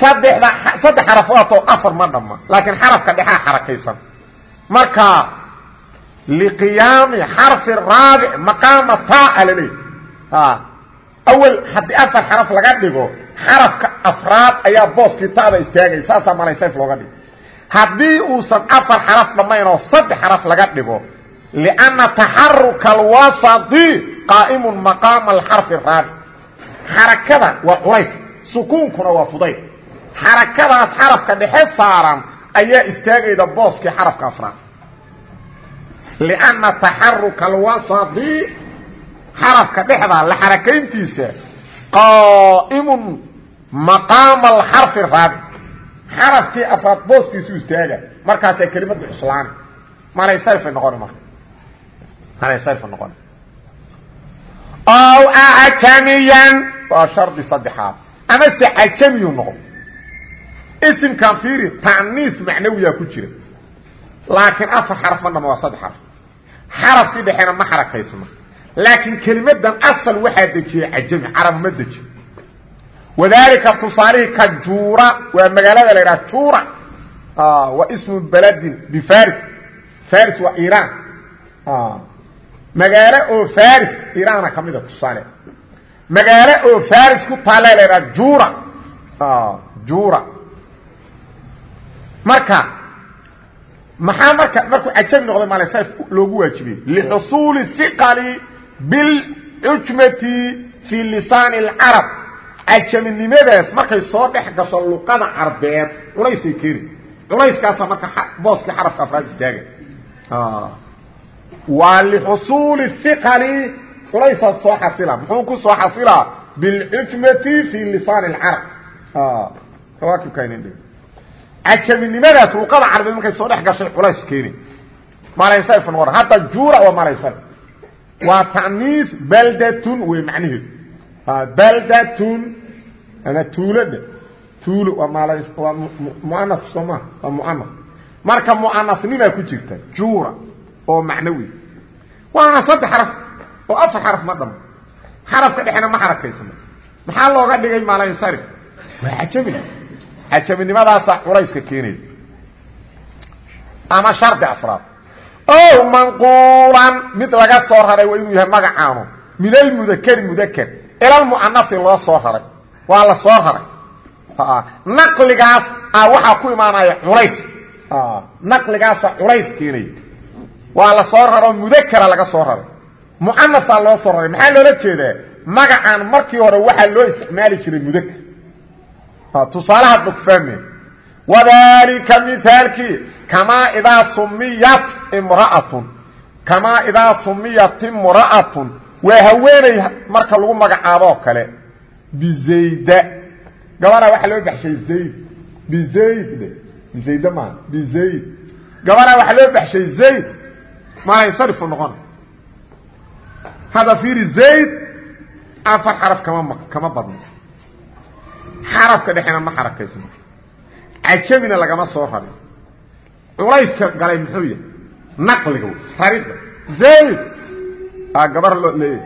saddexda saddex xaraf waatoo afar ma dhamma laakiin xarafka dhexaa xarakaysan marka liqiyaami xarfi raabic maqaama taa laleey awel haddii afar xaraf laga dhigo xarafka afraad ayaa booskii taada istaagay saasaa malaysayf looga dhigo haddii uusan afar xaraf dhammayn oo saddex xaraf laga dhigo lianna taxaruka alwasadi qaa'imun maqaama alxarfi raabic xarakada waa culays sukuunkuna waa fudayd. Xarakadaas xarafka dhexe saaran ayaa istaagayda booskii xarafka afraad. lianna taxaruka alwasadi xarafka dhexda la xarakayntiisa qaa'imun maqaama alxarfi raabic xarafkii afraad booskiisu istaaga markaasay kelimadu cuslaani malaysarfay noqoni marka malaysarfa noqoni ow acjamiyan waa shardi saddexaad ama se cajamiyu noqdo isimkan fiiri ta'niis macnawiyaa ku jira. Laakiin afar xaraf ma dhama waa saddex xaraf. Xarafkii dhexena ma xarakaysna laakiin kelimadan asal waxaa dejiyey cajami carab ma deji. Wadalika tusaalihii ka juura waa magaalada la idhaha juura. Waa ismu beladin bifaris faris. Waa iran magaalo oo faris irana ka mida tusaale. Magaalo oo faris ku taalla la idhaha jura jura marka maxaa marka markuu cajabi noqday maalsa loogu waajibiyey? Lixusuuli hiqali biljumati fii lisaan اlcarab cajaminimadaas markay soo dhex gasho luqada carbeed culaysay keeni. Culayskaasa marka booskii xarafka afraad istaaga. Waa lixusuuli hiqali culaysaa soo xasila. Muxuu ku soo xasilaa biljumati fii lisaan اlcarab awaakibkaynindh cajaminimadaas luqada carbeed markay soo dhex gashay culays keeni malaysayf noqon hadda juura waa malaysayf waa ta'niis baldatun wey macnaheedu baldatun ama tuulodha tuulo waa maal waa muanas soo maa waa muanas marka mu'anasnimaa ku jirta juura oo macnawi. Waana saddex xaraf oo afar xaraf ma dhamo xarafka dhexena ma xarakaysano maxaa looga dhigay malaysarif waa cajami cajaminimadaasa culayska keenaya ama shardi afraad. O manquulan mid laga soo raray waa inuu yahay magacaanu. Min almudakeri mudaker ilalmu'anasi loo soo raray. Waa la soo raray. Naqligaas waxaa ku imaanaya culays. Naqligaasa culays keenaya waa la soo raro mudakera laga soo raray. Mu'anasaa loo soo raray. Maxaa loola jeedaa? Magacaan markii hore waxaa loo isticmaali jiray mudaker tusaalahaad fahmeen wadalika mihaalkii kamaa idaa sumiyat imra'atun. Kamaa idaa sumiyat imra'atun. Waa haweeney marka lagu magacaaboo kale. Bizayda gabadaa waxaa loo baxshay zayd. Bizayd dhe bizayda maa bizayd gabadaa waxaa loo baxshay zayd. Malansarifu noqona hadda fiiri zayd afar xaraf kama kama badno xarafka dhexena ma xarakaysno cajamina lagama soo rarin. Culayska galay muxuu yahay? Naqliga w raridda. Zayd! A gabar loo leeyahy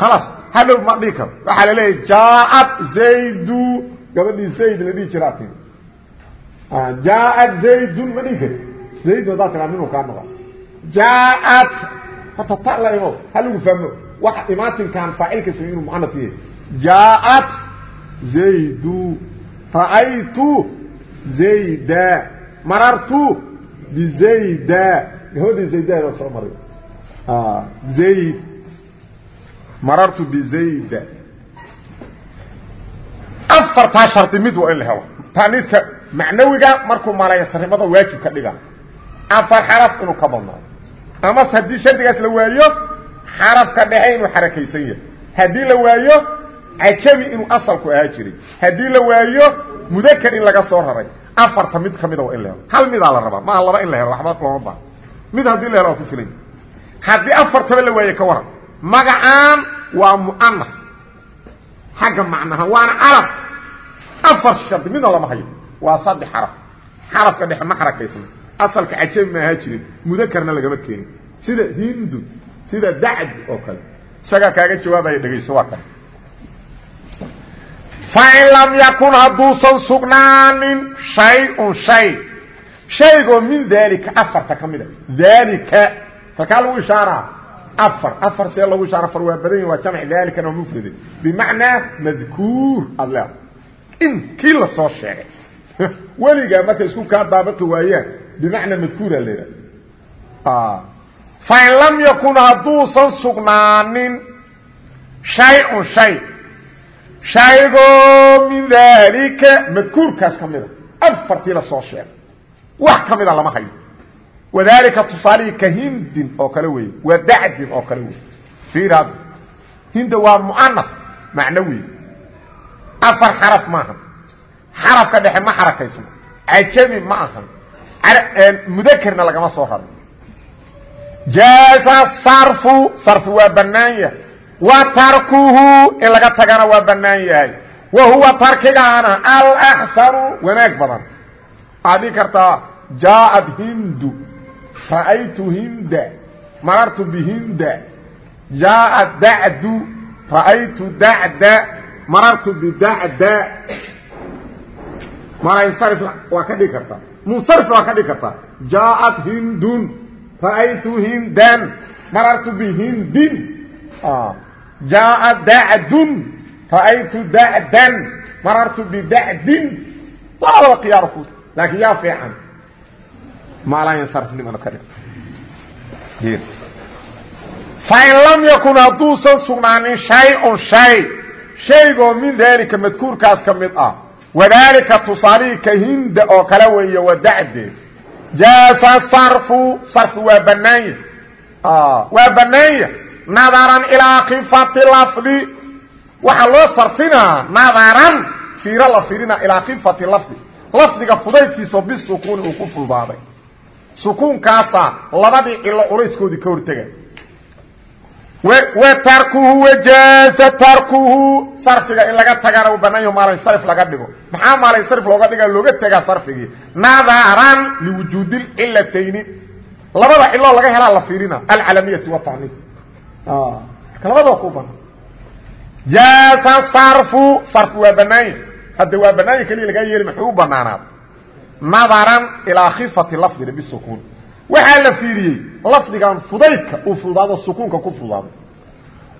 khalaas hadhow ma dhihi karo. Waxaa la leeyahay jaaad zaydu gabadhii zayd la dhihi jiraa tiri jaaad zaydun ma dhihi kari zayd haddaa tiraa minuu kaa noqon jaaad hata ta la imo ha lagu fahmo. Waxa imaatinkan faacilka samey inuu muanas yahay. Jaaad zaydu ra'aytu zayda marartu bizayda gabadhii zayda soo maray zayd marartu bizayda afartaa shardi mid waa in la helo taaniiska macnawiga markuu malayasarimada waajib ka dhiga afar xaraf inuu ka badnaado amase haddii shardigaas la waayo xarafka dhexe inuu xarakaysan yahay haddii la waayo cajami inuu asalku ahaa jiray. Haddii la waayo mudaker in laga soo raray. Afarta mid kamida waa in la helo. Hal midaa la rabaa. Maaha laba in la helo waxba looma baa mid haddii la helo waa ku filan haddii afartaba la waaye ka waran. Magacaan waa mu'anas xagga macnaha waana carab afar shardi midna lama hayo. Waa saddex xaraf. Xarafka dhexe ma xarakaysna asalka cajabi ma ahaa jirin. Mudakarna lagama keenin. Sida hindu sida dacd oo kale. Isagaa kaaga jawaabaya dhegayso waa kale fain yakun hadduusan sugnaanin shay-un shay. Shaygoo min daalika afarta ka mida daalika halkaa afar. Afar see lagu ishaara afar waa badan yahi waa jamc daalikana waa mufrade bimacnaa madkuur in kii soo sheegay. <laughs> Weligaa markay isku kaa daabaqi waayaan bimacnaa madkuura leeda fain lam yakun hadduusan sugnaanin shay-un shay shaygoo min daalika madkuurkaas ka mida. Afartii la soo sheegay. Wax ka mida lama hayo. Wadalika tusaalihii ka hindin oo kale wey wa dacdin oo kale wey fiiraad hinda waa muanaf macno wey afar xaraf maaha xarafka dhexe ma xarakaysno cajami ma ahan. Mudakerna lagama soo raro. Jaaza sarfu sarfi waa bannaan yahay wa tarkuhu in laga tagana waa bannaan yahay. Wa huwa tarkigaana alaxsanu wanaag badan. Aad dhigi kartaa jaaءad hindu ra'aytu hinda marartu bihinda. Jaaءad dadu ra'aytu dada marartu bidada. Mana insarif waa ka dhigi kartaa munsarif waa ka dhigi kartaa jaaءad hindun ra'aytu hindan marartu bihindin. Ah jaaءad dacdun ra'aytu dacdan marartu bidacdin labadaba khiyaaro ku laakiin yaa fiican maalanyansarifnimana ka dhigto fain lam yakun hadduusan sugnaanin shay-un shay shaygoo min daalika madkuurkaas ka mid ah wadaalika tusaalihii ka hinda oo kale weeye wadacde jaasa sarfu sarfi waa banaanya waa banaanya nadaran ilaa kifati lafdi. Waxaa loo sarfinaa nadaran fiiro la fiirina ilaa kifati lafdi. Lafdiga fudaydkiisao bisukuuni uu ku fuldaaday. Sukuunkaasaa labadii cilo culayskoodii ka hortega wa tarkuhu wajaaza tarkuhu. Sarfiga in laga tagana u banaan yaho maalansarif laga dhigo. Maxaa maalansarif looga dhiga looga tegaa sarfigii. Nadaran liwujuudi lcilatayni labada ciloo laga helaa la fiirina. Alcalamiyati wataniif marka labadoo ku banaan jaaza sarfu sarfi waa banaanya hadda waa banaanya keliya lagaa yeeli maxuu u banaanaad? Nadaran ilaa khifati lafdina bisukuun waxaa la fiiriyey lafdigan fudaydka uu fududaado sukuunka ku fududaado.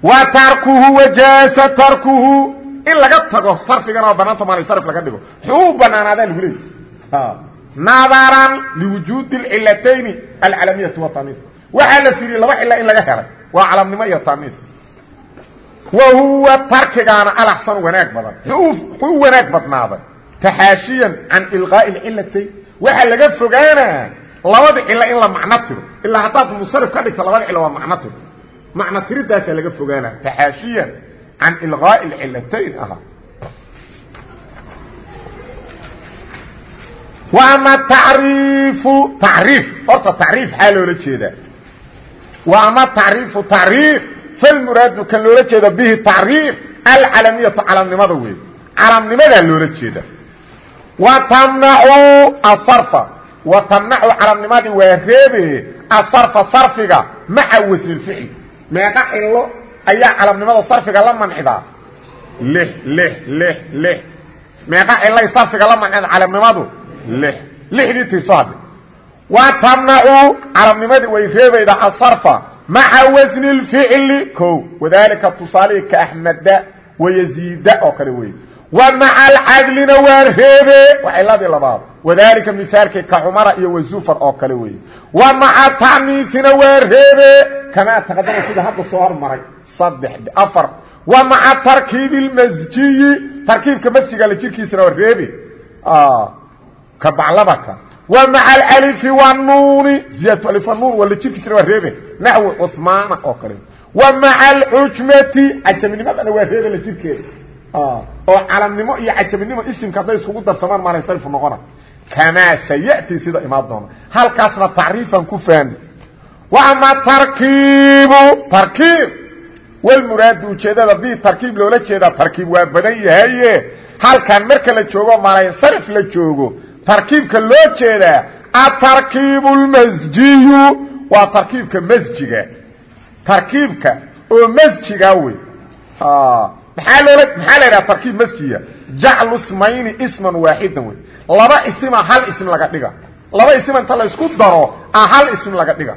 Wa tarkuhu wajaaza tarkuhu. In laga tago sarfigana waa banaanta maala sarf laga dhigo. Muxuu u banaanaadaa lagu leeyay nadaran liwujuudi lcilatayni alcalamiyati wataniis waxaa la fiiriyey laba cilo in laga helay waa calamnimo iyo taniis wa huwa tarkigaana alaxsan wanaag badan. Muxuu wanaag badnaaday. Taxaashiyan can ilqaa'i lcilatayn waxaa laga fogaanaa labada cilo in la macno tiro. Ilaa haddaad musarif ka dhigto labada cilo waa macno tiro. Macno tiridaasaa laga fogaana taxaashiyan can ilqaa'i lcilatayn ahaa wa ama tacriifu tacriif. Horta tacriif xaa ama tacriifu tacriif falmuraadu kan loola jeeda bihi tacriif alcalamiyatu calamnimada wey calamnimadaa loola jeeda. Wa tamnacu asarfa wa tamnacu calamnimadii waa reebe asarfa sarfiga maca wasni lficli meeqa cilo ayaa calamnimada sarfiga la mancidaa lix lix lix lix meeqa cilay sarfiga la mancida calamnimadu lix lixdii tirso hadde wa tamnacu calamnimadii way reebaydaa asarfa maca wasni lficli ko wadalika tusaalihii ka axmeda wayaziida oo kale wey wa maca alcadlina waa reebe waa ciladii labaad. Wadalika mihaalkii ka cumara iyo wazufar oo kale wey wa maca tacniisina waa reebe kamaa taqadama sida hadda soo hormaray saddex afar. Wa maca tarkiibi lmasjiyi tarkiibka masjiga la jirkiisana waa reebe ka baclabaka maca alalifi wanuuni ziyadatu alif wanuun wala jirkiisana waa reebe naxwi cuhmaana oo kale. Maca alcujmati cajaminimadana waa reebe la jirkeeda oo calamnimo iyo cajabinimo isimka hadday iskugu darsamaan maalansarfu noqona kamaa sayati sida imaan doona. Halkaasna tacriifan ku fahmi wa ama tarkiibu tarkiib. Walmuraadu ujeedada bi tarkiib loola jeedaa tarkiib waa badan yahaye halkan marka la joogo malansarif la joogo tarkiibka loo jeedaa atarkiib اlmasjiyu waa tarkiibka masjiga. Tarkiibka oo masjiga wey maxaa loola maxaa la yidhaha tarkiib masjiya jaclu smayni isman waaxidan wey laba isima hal ism laga dhiga. Laba isima inta la isku daro a hal ism laga dhiga.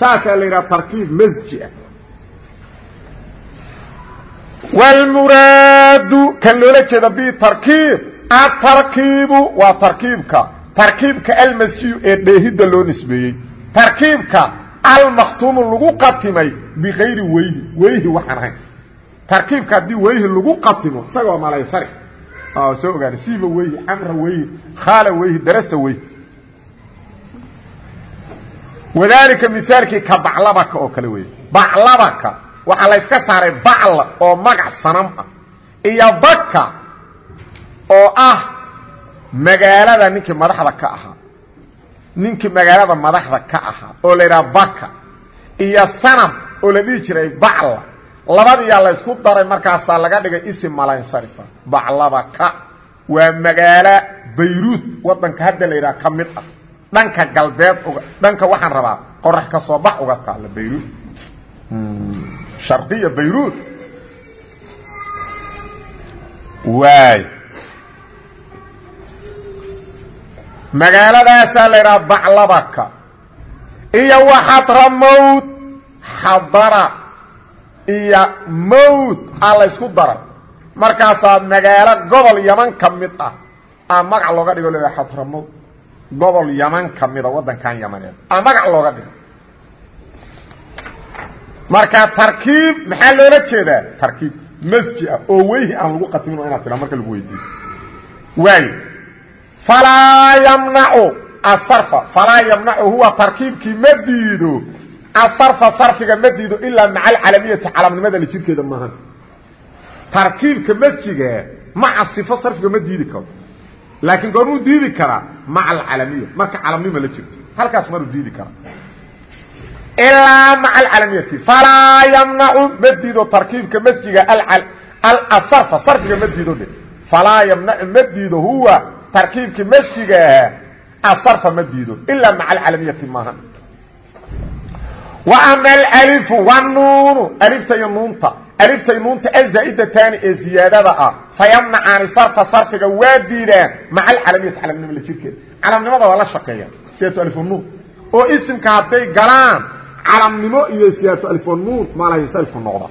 Saasaa la yidhaha tarkiib masji ah. Wlmuraadu kan loola jeeda bitarkiib atarkiibu waa tarkiibka. Tarkiibka almasjiyu ee dheehidda loo nisbeeyey. Tarkiibka almakhtuumu lagu qatimay bikayri weyhi weyhi waxaan ahayn tarkiibka haddii weyhi lagu qatimo isagoo malaysari soo ogaana siiba weyhi camra weyhi khaala weyhi darasta weyhi. Wadaalika mihaalkii ka baclabaka oo kale wey baclabaka waxaa la yska saaray bacla oo magac sanam ah. Iyo baka oo ah magaalada ninkii madaxda ka ahaa ninkii magaalada madaxda ka ahaa oo la yidhaha baka iyo sanam oo la dhihi jiray bacla. Labadiyaa la ysku daray markaasaa laga dhigay isim malansarifa baclabaka waa magaalo bayruud wadanka hadda la yidhaha ka mid ah. Dhanka galbeed uga dhanka waxaan rabaa qorax ka soo bax uga taalla bayruud sharqiya bayruud waay magaaladaasaa la yidhaha baclabaka iyo waxadra mawt xadara. Iyo mawt aa la ysku daray. Markaasaa magaalo gobol yaman ka mid ah. Aa magac looga dhigo la xadra mawt. Gobol yaman ka mida waddankan yamaneed. Aa magac looga dhigo. Marka tarkiib maxaa loola jeedaa? Tarkiib. Masji ah oo weyhi aan lagu qatimin waa inaad tira marka lagu weydiiyo. Waayo falaa yamnacu asarfa falaa yamnacu huwa tarkiibkii ma diido asarfa sarfiga ma diido ilaa maca alcalamiyati calamnimada la jirkeeda maahan tarkiibka masjiga maca sifo sarfiga ma diidi karo laakiin goormuu diidi karaa maca alcalamiya marka calamnima la jirto halkaas maruu diidi karaa ilaa maca alcalamiyati falaa yamnacu ma diido tarkiibka masjiga asarfa sarfiga ma diido dhe falaa yamnacu ma diido huwa tarkiibkii masjiga asarfa ma diido ilaa maca alcalamiyati maaha. Wa ama alalifu wanuunu alifta iyo nuunta. Aliftay nuunta azaaidataani ee ziyaadada ah. Fayamnacaani sarfa sarfiga waa diidaan. Maca alcalamiyati calamnimo la jirkeeda calamnimada waa la shaqeeya. Siyaatu alifunuun oo isimka hadday galaan calamnimo iyo siyaatu alifunuun maalaysarifu noqda.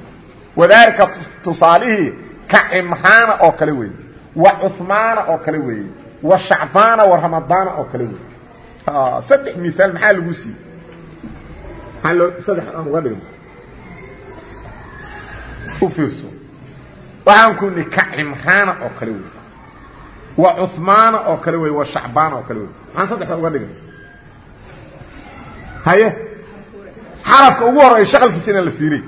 Wadaalika tusaalihii ka cimraana oo kale weeye wa cuhmaana oo kale weeye wa ramadaana oo kale weeye saddex miaal maxaa lagu siiyey? Loo saddex aan uga dhigno ufiirso waxaan ku ni ka cimraana oo kale wey wa cuhmaana oo kale wey wa shacbaana oo kale wey maxaan saddexda uga dhigna haye. Xarafka ugu horreeya shaqalkiisa inaan la fiiriy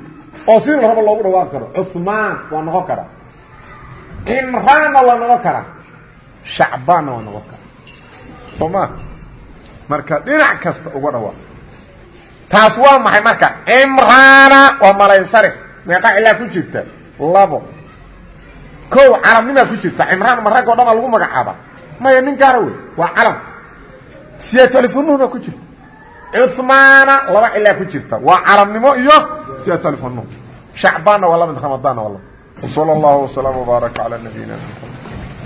oo sida la rabo loogu dhawaaqi karo. Cuhmaan waa noqon karaa cimraanna waa noqon karaa shacbaanna waa noqon karaa soo ma marka dhinac kasta uga dhawaaq taas waa maxay marka? Cimraana waa malaysarif meeqa cilaa ku jirta. Labo. Kow calamnimaa ku jirta. Cimraan ma rag o dhan aa lagu magacaaba. Maya nin gaara wey. Waa calam. Siyaatalifunuh baa ku jirta. Cumaana laba cilaa ku jirta. Waa calamnimo iyo siyaatalifunuh shacbaanna waa la mid ramadaanna waa la mid wsala allahu waslaam wbaaraka calaa nabiyina